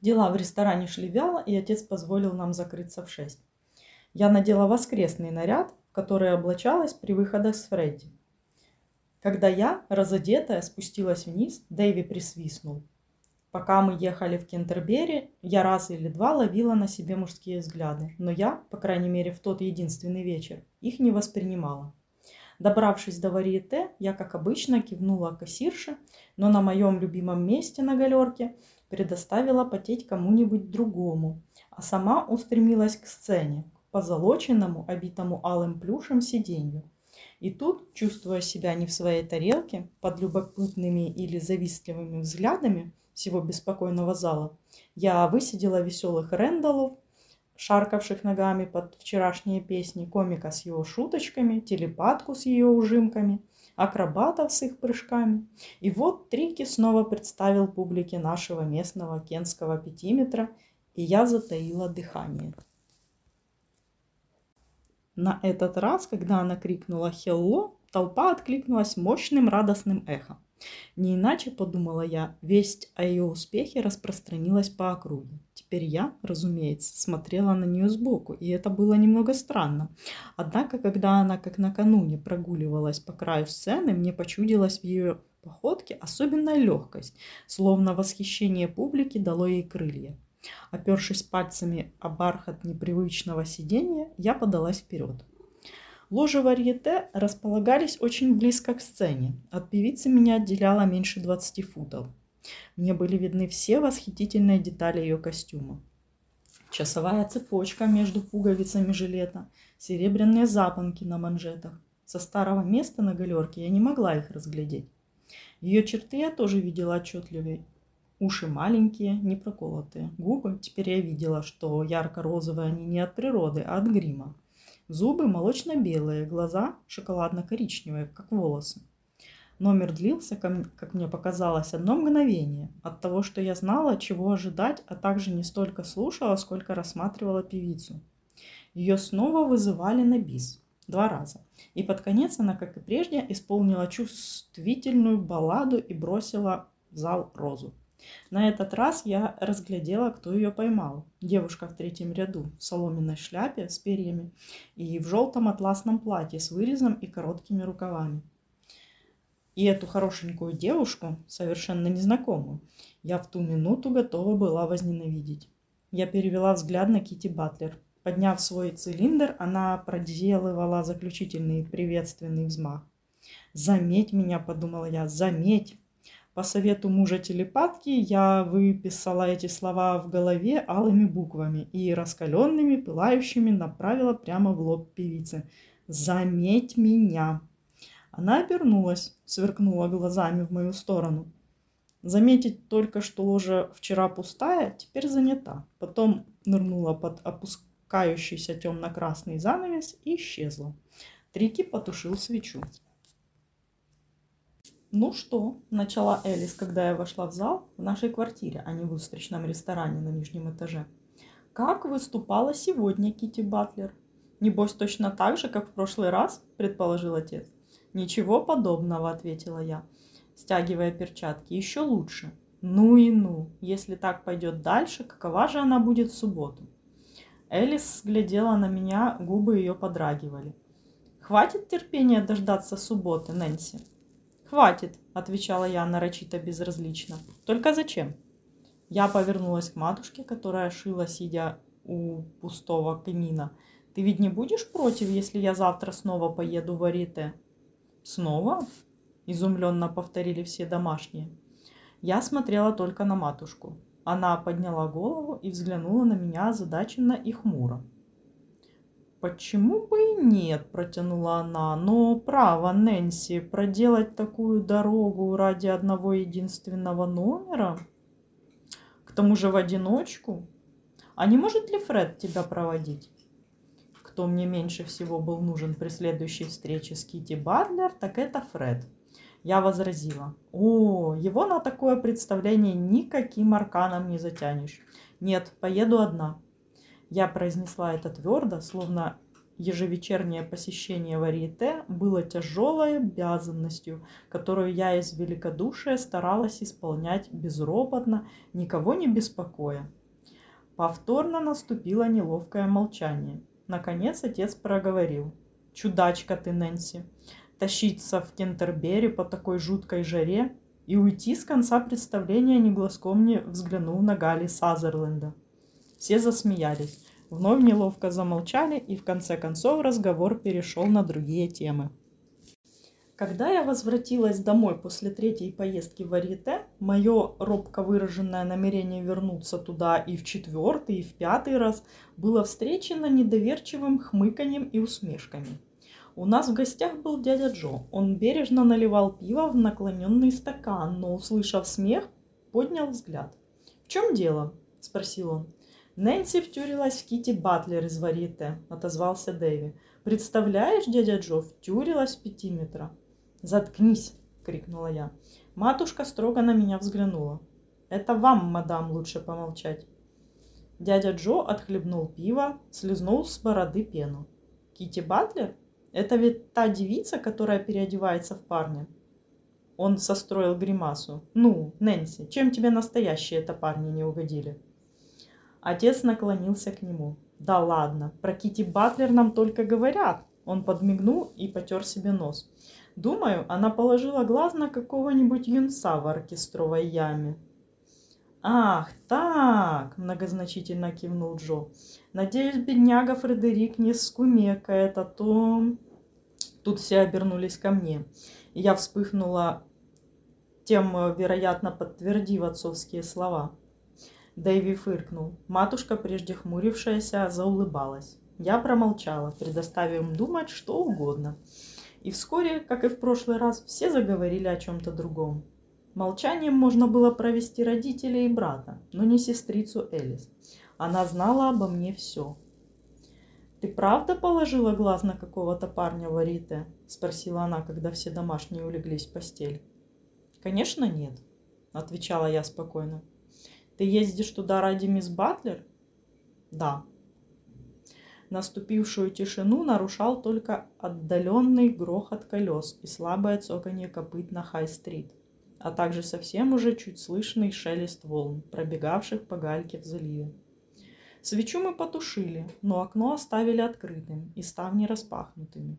дела в ресторане шли вяло, и отец позволил нам закрыться в шесть. Я надела воскресный наряд, в который облачалась при выходах с Фредди. Когда я, разодетая, спустилась вниз, Дэйви присвистнул. Пока мы ехали в Кентербери, я раз или два ловила на себе мужские взгляды, но я, по крайней мере в тот единственный вечер, их не воспринимала. Добравшись до варьете, я, как обычно, кивнула кассирше, но на моем любимом месте на галерке предоставила потеть кому-нибудь другому, а сама устремилась к сцене, к позолоченному, обитому алым плюшем сиденью. И тут, чувствуя себя не в своей тарелке, под любопытными или завистливыми взглядами всего беспокойного зала, я высидела веселых Рэндаллов, шаркавших ногами под вчерашние песни, комика с его шуточками, телепатку с ее ужимками, акробатов с их прыжками. И вот Трики снова представил публике нашего местного кенского пятиметра, и я затаила дыхание. На этот раз, когда она крикнула «Хелло!», толпа откликнулась мощным радостным эхом. Не иначе, подумала я, весть о ее успехе распространилась по округе. Теперь я, разумеется, смотрела на нее сбоку, и это было немного странно. Однако, когда она, как накануне, прогуливалась по краю сцены, мне почудилась в ее походке особенная легкость, словно восхищение публики дало ей крылья. Опершись пальцами о бархат непривычного сидения, я подалась вперед. Ложи варьете располагались очень близко к сцене. От певицы меня отделяло меньше 20 футов. Мне были видны все восхитительные детали ее костюма. Часовая цепочка между пуговицами жилета, серебряные запонки на манжетах. Со старого места на галерке я не могла их разглядеть. Ее черты я тоже видела отчетливее, Уши маленькие, не проколотые. Губы, теперь я видела, что ярко-розовые они не от природы, а от грима. Зубы молочно-белые, глаза шоколадно-коричневые, как волосы. Номер длился, как мне показалось, одно мгновение от того, что я знала, чего ожидать, а также не столько слушала, сколько рассматривала певицу. Ее снова вызывали на бис. Два раза. И под конец она, как и прежде, исполнила чувствительную балладу и бросила в зал розу. На этот раз я разглядела, кто ее поймал. Девушка в третьем ряду, в соломенной шляпе с перьями и в желтом атласном платье с вырезом и короткими рукавами. И эту хорошенькую девушку, совершенно незнакомую, я в ту минуту готова была возненавидеть. Я перевела взгляд на Кити Батлер. Подняв свой цилиндр, она проделывала заключительный приветственный взмах. «Заметь меня», — подумала я, — «заметь». По совету мужа телепатки я выписала эти слова в голове алыми буквами и раскаленными, пылающими направила прямо в лоб певицы. «Заметь меня!» Она обернулась, сверкнула глазами в мою сторону. Заметить только, что ложа вчера пустая, теперь занята. Потом нырнула под опускающийся темно-красный занавес и исчезла. Трики потушил свечу. «Ну что?» – начала Элис, когда я вошла в зал в нашей квартире, а не в встречном ресторане на нижнем этаже. «Как выступала сегодня Кити Батлер?» «Небось, точно так же, как в прошлый раз?» – предположил отец. «Ничего подобного», – ответила я, стягивая перчатки. «Еще лучше». «Ну и ну! Если так пойдет дальше, какова же она будет в субботу?» Элис глядела на меня, губы ее подрагивали. «Хватит терпения дождаться субботы, Нэнси?» «Хватит», — отвечала я нарочито безразлично. «Только зачем?» Я повернулась к матушке, которая шила, сидя у пустого камина. Ты ведь не будешь против, если я завтра снова поеду в Арите? Снова? Изумленно повторили все домашние. Я смотрела только на матушку. Она подняла голову и взглянула на меня озадаченно и хмуро. «Почему бы и нет?» – протянула она. «Но право, Нэнси, проделать такую дорогу ради одного единственного номера? К тому же в одиночку? А не может ли Фред тебя проводить?» Кто мне меньше всего был нужен при следующей встрече с Кити Бадлер, так это Фред. Я возразила. О, его на такое представление никаким арканом не затянешь. Нет, поеду одна. Я произнесла это твердо, словно ежевечернее посещение варьете было тяжелой обязанностью, которую я из великодушия старалась исполнять безропотно, никого не беспокоя. Повторно наступило неловкое молчание. Наконец отец проговорил. «Чудачка ты, Нэнси! Тащиться в Кентербери по такой жуткой жаре и уйти с конца представления ни глазком не взглянув на Гали Сазерленда». Все засмеялись. Вновь неловко замолчали, и в конце концов разговор перешел на другие темы. Когда я возвратилась домой после третьей поездки в Арите, мое робко выраженное намерение вернуться туда и в четвертый, и в пятый раз было встречено недоверчивым хмыканьем и усмешками. У нас в гостях был дядя Джо. Он бережно наливал пиво в наклоненный стакан, но, услышав смех, поднял взгляд. «В чем дело?» – спросил он. «Нэнси втюрилась в Кити Батлер из Варите», – отозвался Дэви. «Представляешь, дядя Джо, втюрилась в пятиметра». «Заткнись!» — крикнула я. Матушка строго на меня взглянула. «Это вам, мадам, лучше помолчать». Дядя Джо отхлебнул пиво, слезнул с бороды пену. Кити Батлер? Это ведь та девица, которая переодевается в парня?» Он состроил гримасу. «Ну, Нэнси, чем тебе настоящие это парни не угодили?» Отец наклонился к нему. «Да ладно, про Кити Батлер нам только говорят!» Он подмигнул и потер себе нос. Думаю, она положила глаз на какого-нибудь юнца в оркестровой яме. «Ах, так!» – многозначительно кивнул Джо. «Надеюсь, бедняга Фредерик не скумекает, а то...» Тут все обернулись ко мне, я вспыхнула тем, вероятно, подтвердив отцовские слова. Дэйви фыркнул. Матушка, прежде хмурившаяся, заулыбалась. Я промолчала, предоставив им думать что угодно. И вскоре, как и в прошлый раз, все заговорили о чем-то другом. Молчанием можно было провести родителей и брата, но не сестрицу Элис. Она знала обо мне все. «Ты правда положила глаз на какого-то парня в Арите?» – спросила она, когда все домашние улеглись в постель. «Конечно нет», – отвечала я спокойно. «Ты ездишь туда ради мисс Батлер?» «Да», Наступившую тишину нарушал только отдаленный грохот колес и слабое цоканье копыт на Хай-стрит, а также совсем уже чуть слышный шелест волн, пробегавших по гальке в заливе. Свечу мы потушили, но окно оставили открытым и ставни распахнутыми.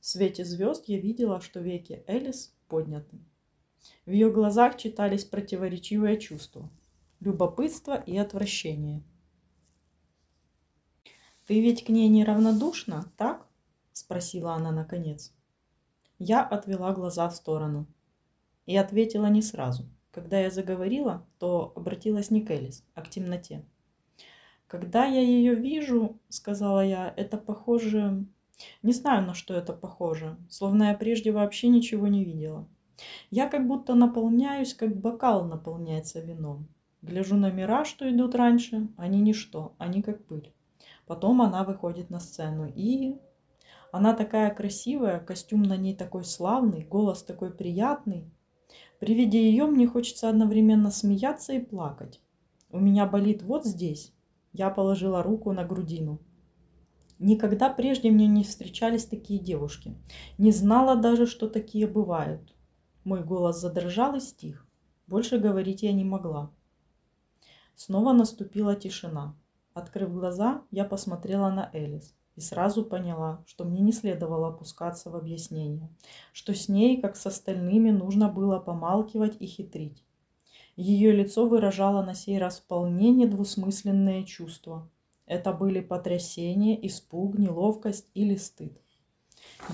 В свете звезд я видела, что веки Элис подняты. В ее глазах читались противоречивые чувства – любопытство и отвращение – «Ты ведь к ней неравнодушна, так?» – спросила она наконец. Я отвела глаза в сторону и ответила не сразу. Когда я заговорила, то обратилась не к Элис, а к темноте. «Когда я ее вижу, — сказала я, — это похоже... Не знаю, на что это похоже, словно я прежде вообще ничего не видела. Я как будто наполняюсь, как бокал наполняется вином. Гляжу на мира, что идут раньше, они ничто, они как пыль. Потом она выходит на сцену. И она такая красивая, костюм на ней такой славный, голос такой приятный. При виде ее мне хочется одновременно смеяться и плакать. У меня болит вот здесь. Я положила руку на грудину. Никогда прежде мне не встречались такие девушки. Не знала даже, что такие бывают. Мой голос задрожал и стих. Больше говорить я не могла. Снова наступила тишина. Открыв глаза, я посмотрела на Элис и сразу поняла, что мне не следовало опускаться в объяснение, что с ней, как с остальными, нужно было помалкивать и хитрить. Ее лицо выражало на сей раз вполне недвусмысленные чувства. Это были потрясение, испуг, неловкость или стыд.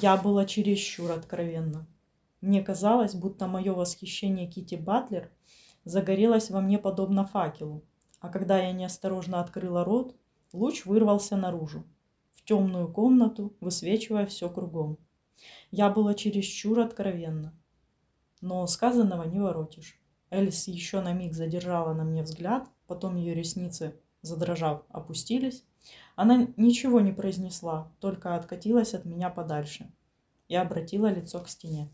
Я была чересчур откровенна. Мне казалось, будто мое восхищение Кити Батлер загорелось во мне подобно факелу, а когда я неосторожно открыла рот, луч вырвался наружу, в темную комнату, высвечивая все кругом. Я была чересчур откровенна. Но сказанного не воротишь. Эльс еще на миг задержала на мне взгляд, потом ее ресницы, задрожав, опустились. Она ничего не произнесла, только откатилась от меня подальше и обратила лицо к стене.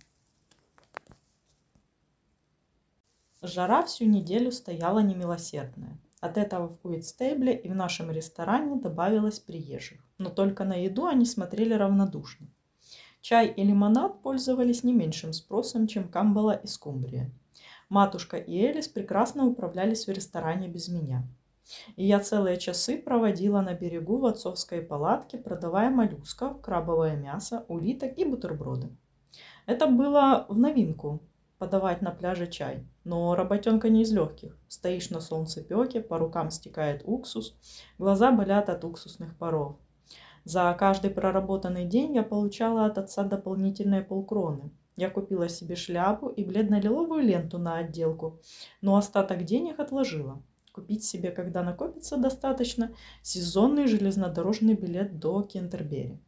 Жара всю неделю стояла немилосердная. От этого в Куитстейбле и в нашем ресторане добавилось приезжих. Но только на еду они смотрели равнодушно. Чай и лимонад пользовались не меньшим спросом, чем камбала и скумбрия. Матушка и Элис прекрасно управлялись в ресторане без меня. И я целые часы проводила на берегу в отцовской палатке, продавая моллюсков, крабовое мясо, улиток и бутерброды. Это было в новинку подавать на пляже чай. Но работенка не из легких. Стоишь на солнцепеке, по рукам стекает уксус, глаза болят от уксусных паров. За каждый проработанный день я получала от отца дополнительные полкроны. Я купила себе шляпу и бледно-лиловую ленту на отделку, но остаток денег отложила. Купить себе, когда накопится достаточно, сезонный железнодорожный билет до Кентербери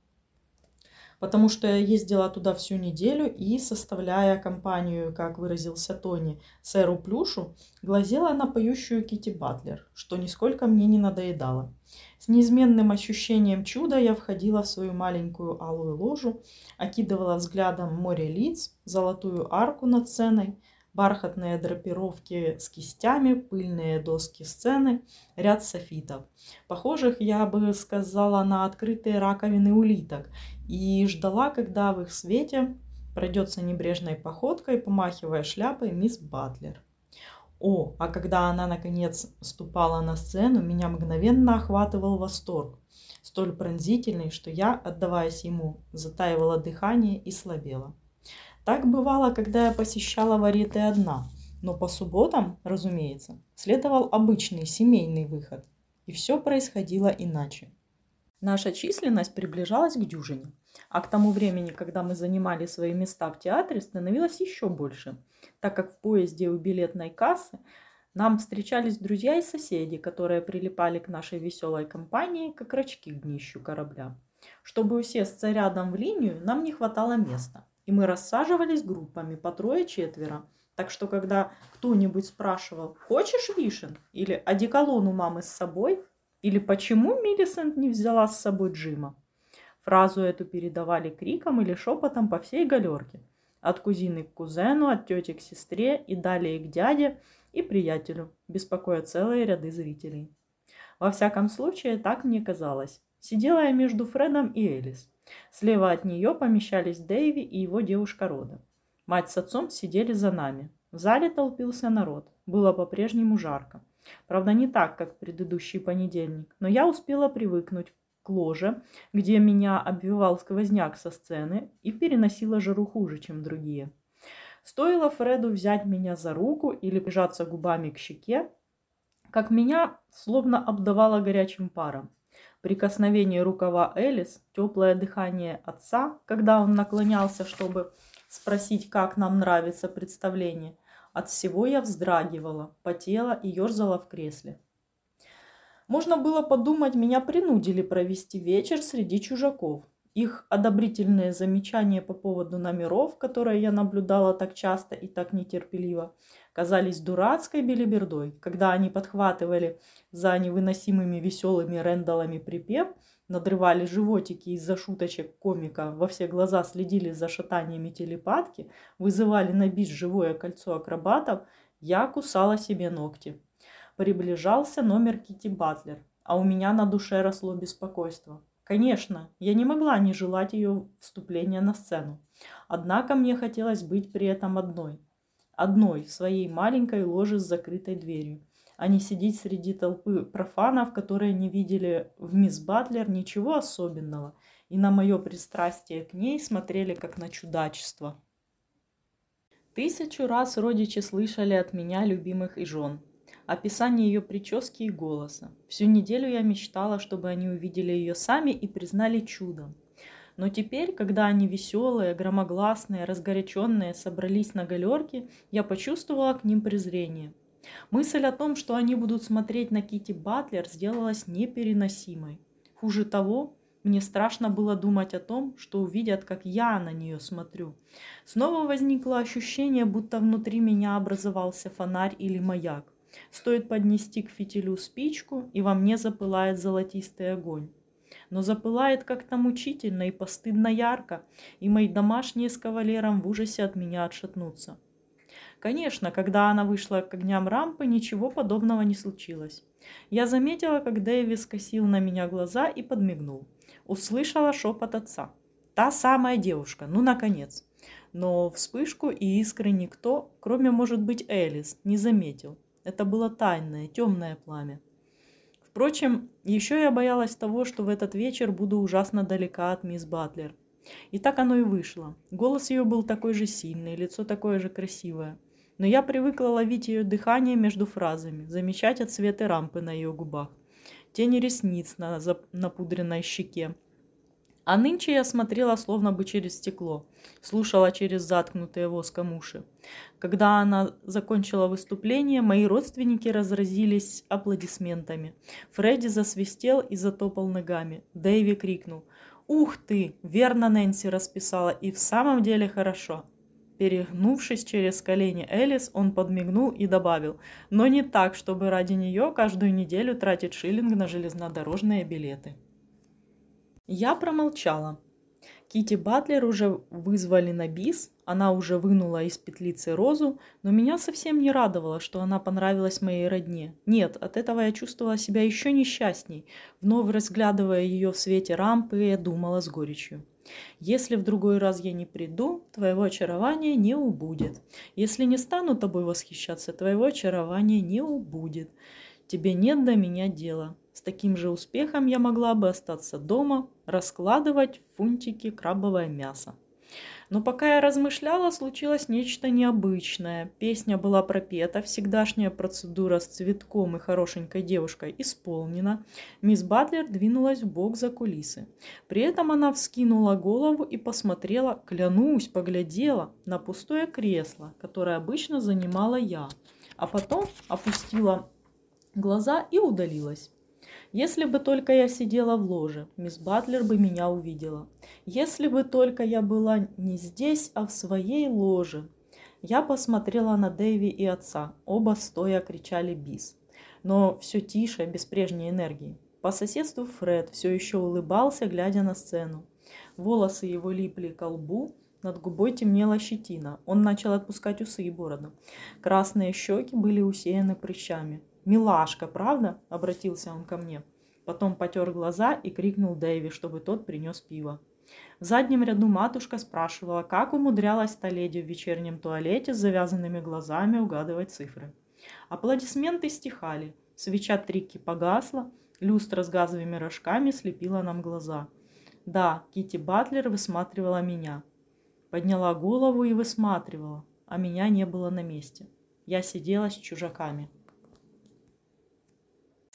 потому что я ездила туда всю неделю и, составляя компанию, как выразился Тони, сэру Плюшу, глазела на поющую Кити Батлер, что нисколько мне не надоедало. С неизменным ощущением чуда я входила в свою маленькую алую ложу, окидывала взглядом море лиц, золотую арку над сценой – бархатные драпировки с кистями, пыльные доски сцены, ряд софитов. Похожих, я бы сказала, на открытые раковины улиток. И ждала, когда в их свете пройдется небрежной походкой, помахивая шляпой мисс Батлер. О, а когда она, наконец, ступала на сцену, меня мгновенно охватывал восторг, столь пронзительный, что я, отдаваясь ему, затаивала дыхание и слабела. Так бывало, когда я посещала вариты одна, но по субботам, разумеется, следовал обычный семейный выход, и все происходило иначе. Наша численность приближалась к дюжине, а к тому времени, когда мы занимали свои места в театре, становилось еще больше, так как в поезде у билетной кассы нам встречались друзья и соседи, которые прилипали к нашей веселой компании, как рачки к днищу корабля. Чтобы усесться рядом в линию, нам не хватало места – и мы рассаживались группами по трое-четверо. Так что, когда кто-нибудь спрашивал, хочешь вишен? Или одеколон у мамы с собой? Или почему Миллисент не взяла с собой Джима? Фразу эту передавали криком или шепотом по всей галерке. От кузины к кузену, от тети к сестре и далее к дяде и приятелю, беспокоя целые ряды зрителей. Во всяком случае, так мне казалось. Сидела я между Фредом и Элис. Слева от нее помещались Дэйви и его девушка Рода. Мать с отцом сидели за нами. В зале толпился народ. Было по-прежнему жарко. Правда, не так, как предыдущий понедельник, но я успела привыкнуть к ложе, где меня обвивал сквозняк со сцены и переносила жару хуже, чем другие. Стоило Фреду взять меня за руку или прижаться губами к щеке, как меня словно обдавало горячим паром. Прикосновение рукава Элис, теплое дыхание отца, когда он наклонялся, чтобы спросить, как нам нравится представление. От всего я вздрагивала, потела и ерзала в кресле. Можно было подумать, меня принудили провести вечер среди чужаков. Их одобрительные замечания по поводу номеров, которые я наблюдала так часто и так нетерпеливо, казались дурацкой белибердой, когда они подхватывали за невыносимыми веселыми рендалами припев, надрывали животики из-за шуточек комика, во все глаза следили за шатаниями телепатки, вызывали на бис живое кольцо акробатов, я кусала себе ногти. Приближался номер Кити Батлер, а у меня на душе росло беспокойство. Конечно, я не могла не желать ее вступления на сцену. Однако мне хотелось быть при этом одной – одной в своей маленькой ложе с закрытой дверью, а не сидеть среди толпы профанов, которые не видели в мисс Батлер ничего особенного и на мое пристрастие к ней смотрели как на чудачество. Тысячу раз родичи слышали от меня любимых и жен. описание ее прически и голоса. Всю неделю я мечтала, чтобы они увидели ее сами и признали чудом. Но теперь, когда они веселые, громогласные, разгоряченные собрались на галерке, я почувствовала к ним презрение. Мысль о том, что они будут смотреть на Кити Батлер, сделалась непереносимой. Хуже того, мне страшно было думать о том, что увидят, как я на нее смотрю. Снова возникло ощущение, будто внутри меня образовался фонарь или маяк. Стоит поднести к фитилю спичку, и во мне запылает золотистый огонь. Но запылает как-то мучительно и постыдно ярко, и мои домашние с кавалером в ужасе от меня отшатнутся. Конечно, когда она вышла к огням рампы, ничего подобного не случилось. Я заметила, как Дэвис скосил на меня глаза и подмигнул. Услышала шепот отца. Та самая девушка, ну наконец. Но вспышку и искры никто, кроме, может быть, Элис, не заметил. Это было тайное, темное пламя. Впрочем, еще я боялась того, что в этот вечер буду ужасно далека от мисс Батлер. И так оно и вышло. Голос ее был такой же сильный, лицо такое же красивое. Но я привыкла ловить ее дыхание между фразами, замечать отсветы рампы на ее губах тени ресниц на напудренной щеке. А нынче я смотрела словно бы через стекло, слушала через заткнутые воском уши. Когда она закончила выступление, мои родственники разразились аплодисментами. Фредди засвистел и затопал ногами. Дэйви крикнул. «Ух ты! Верно Нэнси расписала, и в самом деле хорошо!» Перегнувшись через колени Элис, он подмигнул и добавил, но не так, чтобы ради нее каждую неделю тратить шиллинг на железнодорожные билеты. Я промолчала. Кити Батлер уже вызвали на бис, она уже вынула из петлицы розу, но меня совсем не радовало, что она понравилась моей родне. Нет, от этого я чувствовала себя еще несчастней. Вновь разглядывая ее в свете рампы, я думала с горечью. Если в другой раз я не приду, твоего очарования не убудет. Если не стану тобой восхищаться, твоего очарования не убудет. Тебе нет до меня дела. С таким же успехом я могла бы остаться дома, раскладывать фунтики крабовое мясо. Но пока я размышляла, случилось нечто необычное. Песня была пропета, всегдашняя процедура с цветком и хорошенькой девушкой исполнена. Мисс Батлер двинулась в бок за кулисы. При этом она вскинула голову и посмотрела, клянусь, поглядела на пустое кресло, которое обычно занимала я. А потом опустила глаза и удалилась. Если бы только я сидела в ложе, мисс Батлер бы меня увидела. Если бы только я была не здесь, а в своей ложе. Я посмотрела на Дэви и отца. Оба стоя кричали «Бис!». Но все тише, без прежней энергии. По соседству Фред все еще улыбался, глядя на сцену. Волосы его липли к лбу, над губой темнела щетина. Он начал отпускать усы и бороду. Красные щеки были усеяны прыщами. «Милашка, правда?» – обратился он ко мне. Потом потер глаза и крикнул Дэйви, чтобы тот принес пиво. В заднем ряду матушка спрашивала, как умудрялась та леди в вечернем туалете с завязанными глазами угадывать цифры. Аплодисменты стихали, свеча Трикки погасла, люстра с газовыми рожками слепила нам глаза. Да, Кити Батлер высматривала меня. Подняла голову и высматривала, а меня не было на месте. Я сидела с чужаками.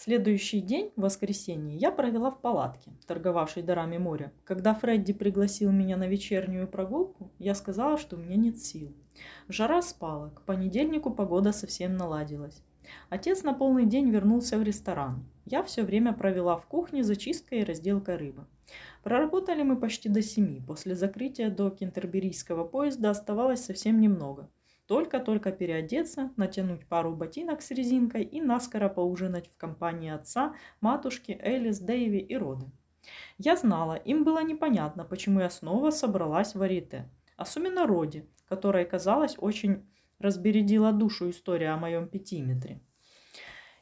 Следующий день, воскресенье, я провела в палатке, торговавшей дарами моря. Когда Фредди пригласил меня на вечернюю прогулку, я сказала, что у меня нет сил. Жара спала, к понедельнику погода совсем наладилась. Отец на полный день вернулся в ресторан. Я все время провела в кухне зачисткой и разделкой рыбы. Проработали мы почти до семи. После закрытия до кентерберийского поезда оставалось совсем немного. Только-только переодеться, натянуть пару ботинок с резинкой и наскоро поужинать в компании отца, матушки, Элис, Дэйви и Роды. Я знала, им было непонятно, почему я снова собралась в Арите. Особенно Роди, которая, казалось, очень разбередила душу история о моем пятиметре.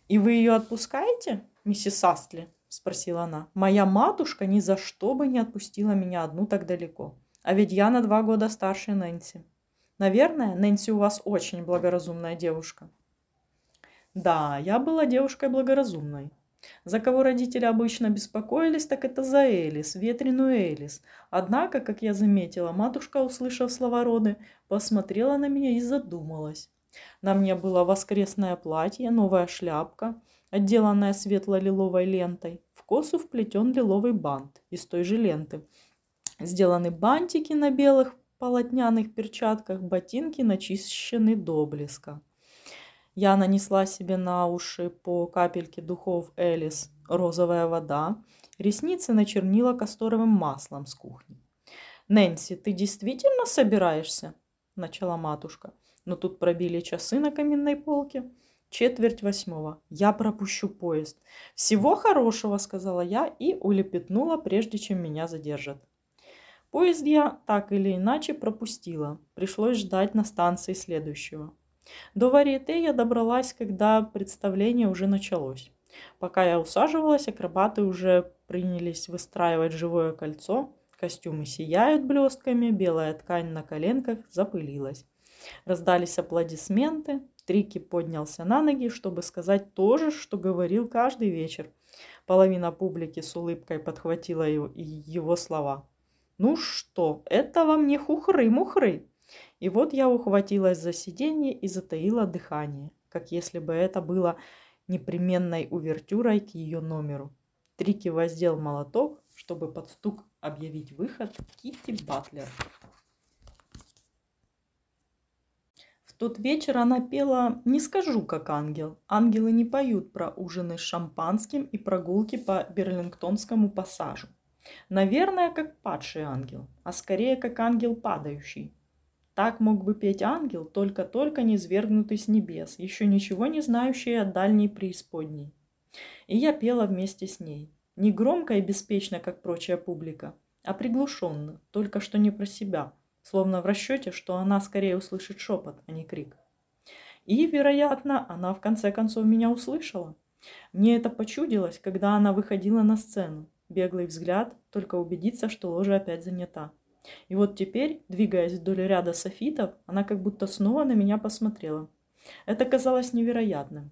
«И вы ее отпускаете, миссис Астли?» – спросила она. «Моя матушка ни за что бы не отпустила меня одну так далеко. А ведь я на два года старше Нэнси». Наверное, Нэнси у вас очень благоразумная девушка. Да, я была девушкой благоразумной. За кого родители обычно беспокоились, так это за Элис, ветреную Элис. Однако, как я заметила, матушка, услышав слова роды, посмотрела на меня и задумалась. На мне было воскресное платье, новая шляпка, отделанная светло-лиловой лентой. В косу вплетен лиловый бант из той же ленты. Сделаны бантики на белых полотняных перчатках, ботинки начищены до блеска. Я нанесла себе на уши по капельке духов Элис розовая вода, ресницы начернила касторовым маслом с кухни. «Нэнси, ты действительно собираешься?» – начала матушка. Но тут пробили часы на каминной полке. Четверть восьмого. Я пропущу поезд. «Всего хорошего!» – сказала я и улепетнула, прежде чем меня задержат. Поезд я так или иначе пропустила. Пришлось ждать на станции следующего. До Варьете я добралась, когда представление уже началось. Пока я усаживалась, акробаты уже принялись выстраивать живое кольцо. Костюмы сияют блестками, белая ткань на коленках запылилась. Раздались аплодисменты. Трики поднялся на ноги, чтобы сказать то же, что говорил каждый вечер. Половина публики с улыбкой подхватила его, слова. «Ну что, это вам не хухры-мухры!» И вот я ухватилась за сиденье и затаила дыхание, как если бы это было непременной увертюрой к ее номеру. Трики воздел молоток, чтобы под стук объявить выход Китти Батлер. В тот вечер она пела «Не скажу, как ангел». Ангелы не поют про ужины с шампанским и прогулки по Берлингтонскому пассажу. Наверное, как падший ангел, а скорее как ангел падающий. Так мог бы петь ангел, только-только не свергнутый с небес, еще ничего не знающий о дальней преисподней. И я пела вместе с ней. Не громко и беспечно, как прочая публика, а приглушенно, только что не про себя, словно в расчете, что она скорее услышит шепот, а не крик. И, вероятно, она в конце концов меня услышала. Мне это почудилось, когда она выходила на сцену. Беглый взгляд, только убедиться, что ложа опять занята. И вот теперь, двигаясь вдоль ряда софитов, она как будто снова на меня посмотрела. Это казалось невероятным.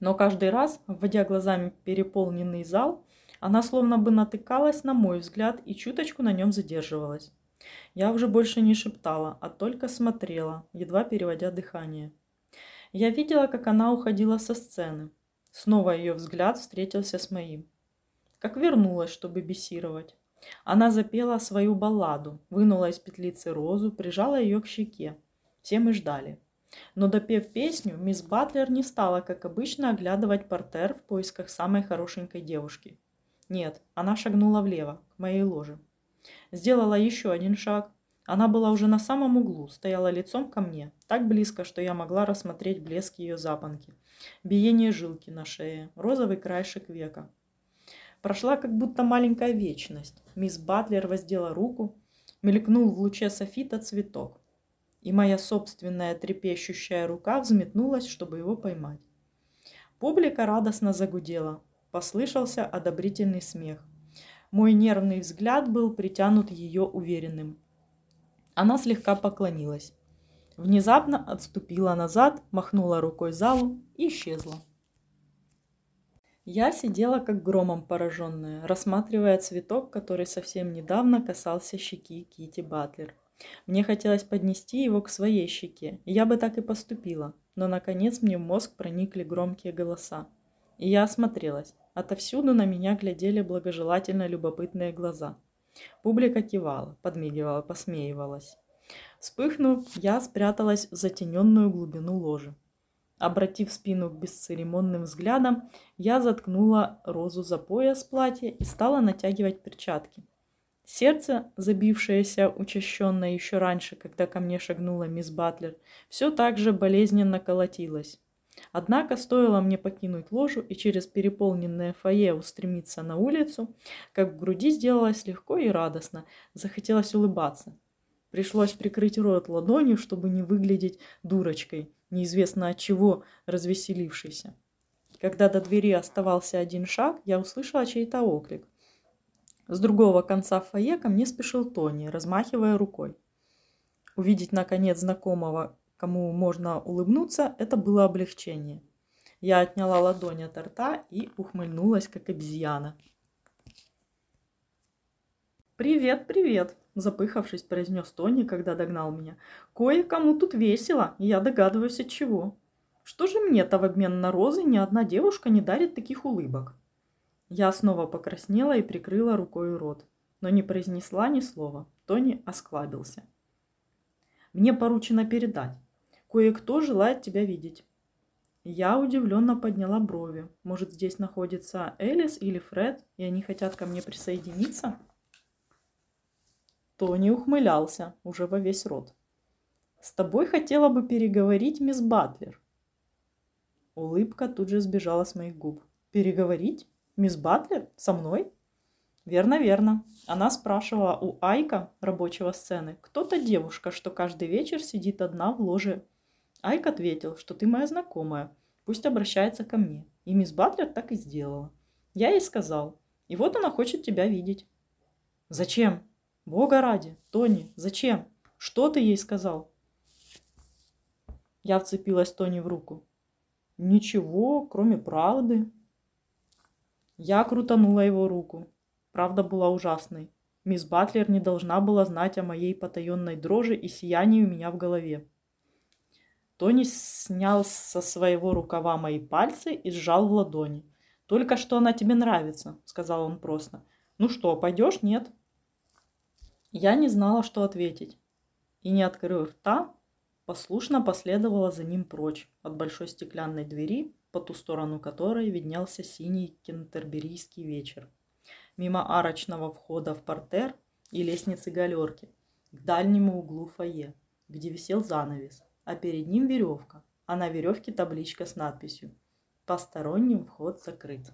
Но каждый раз, вводя глазами переполненный зал, она словно бы натыкалась на мой взгляд и чуточку на нем задерживалась. Я уже больше не шептала, а только смотрела, едва переводя дыхание. Я видела, как она уходила со сцены. Снова ее взгляд встретился с моим. Как вернулась, чтобы бесировать. Она запела свою балладу, вынула из петлицы розу, прижала ее к щеке. Все мы ждали. Но допев песню, мисс Батлер не стала, как обычно, оглядывать портер в поисках самой хорошенькой девушки. Нет, она шагнула влево, к моей ложе. Сделала еще один шаг. Она была уже на самом углу, стояла лицом ко мне, так близко, что я могла рассмотреть блеск ее запонки, биение жилки на шее, розовый краешек века. Прошла как будто маленькая вечность. Мисс Батлер воздела руку, мелькнул в луче софита цветок. И моя собственная трепещущая рука взметнулась, чтобы его поймать. Публика радостно загудела. Послышался одобрительный смех. Мой нервный взгляд был притянут ее уверенным. Она слегка поклонилась. Внезапно отступила назад, махнула рукой залу и исчезла. Я сидела как громом пораженная, рассматривая цветок, который совсем недавно касался щеки Кити Батлер. Мне хотелось поднести его к своей щеке, я бы так и поступила, но наконец мне в мозг проникли громкие голоса. И я осмотрелась. Отовсюду на меня глядели благожелательно любопытные глаза. Публика кивала, подмигивала, посмеивалась. Вспыхнув, я спряталась в затененную глубину ложи. Обратив спину бесцеремонным взглядам, я заткнула розу за пояс платья и стала натягивать перчатки. Сердце, забившееся учащенно еще раньше, когда ко мне шагнула мисс Батлер, все так же болезненно колотилось. Однако стоило мне покинуть ложу и через переполненное фойе устремиться на улицу, как в груди сделалось легко и радостно, захотелось улыбаться. Пришлось прикрыть рот ладонью, чтобы не выглядеть дурочкой, неизвестно от чего развеселившейся. Когда до двери оставался один шаг, я услышала чей-то оклик. С другого конца фойе ко мне спешил Тони, размахивая рукой. Увидеть, наконец, знакомого, кому можно улыбнуться, это было облегчение. Я отняла ладонь от рта и ухмыльнулась, как обезьяна. «Привет, привет!» Запыхавшись, произнес Тони, когда догнал меня. «Кое-кому тут весело, и я догадываюсь от чего. Что же мне-то в обмен на розы ни одна девушка не дарит таких улыбок?» Я снова покраснела и прикрыла рукой рот, но не произнесла ни слова. Тони осклабился. «Мне поручено передать. Кое-кто желает тебя видеть». Я удивленно подняла брови. Может, здесь находится Элис или Фред, и они хотят ко мне присоединиться? Тони ухмылялся уже во весь рот. «С тобой хотела бы переговорить мисс Батлер». Улыбка тут же сбежала с моих губ. «Переговорить? Мисс Батлер? Со мной?» Верно, верно. Она спрашивала у Айка, рабочего сцены, кто-то девушка, что каждый вечер сидит одна в ложе. Айк ответил, что ты моя знакомая, пусть обращается ко мне. И мисс Батлер так и сделала. Я ей сказал, и вот она хочет тебя видеть. Зачем? Бога ради, Тони, зачем? Что ты ей сказал? Я вцепилась Тони в руку. Ничего, кроме правды. Я крутанула его руку. Правда была ужасной. Мисс Батлер не должна была знать о моей потаенной дрожи и сиянии у меня в голове. Тони снял со своего рукава мои пальцы и сжал в ладони. «Только что она тебе нравится», — сказал он просто. «Ну что, пойдешь? Нет?» Я не знала, что ответить, и, не открыв рта, послушно последовала за ним прочь от большой стеклянной двери, по ту сторону которой виднелся синий кентерберийский вечер, мимо арочного входа в портер и лестницы галерки, к дальнему углу фойе, где висел занавес, а перед ним веревка, а на веревке табличка с надписью «Посторонним вход закрыт».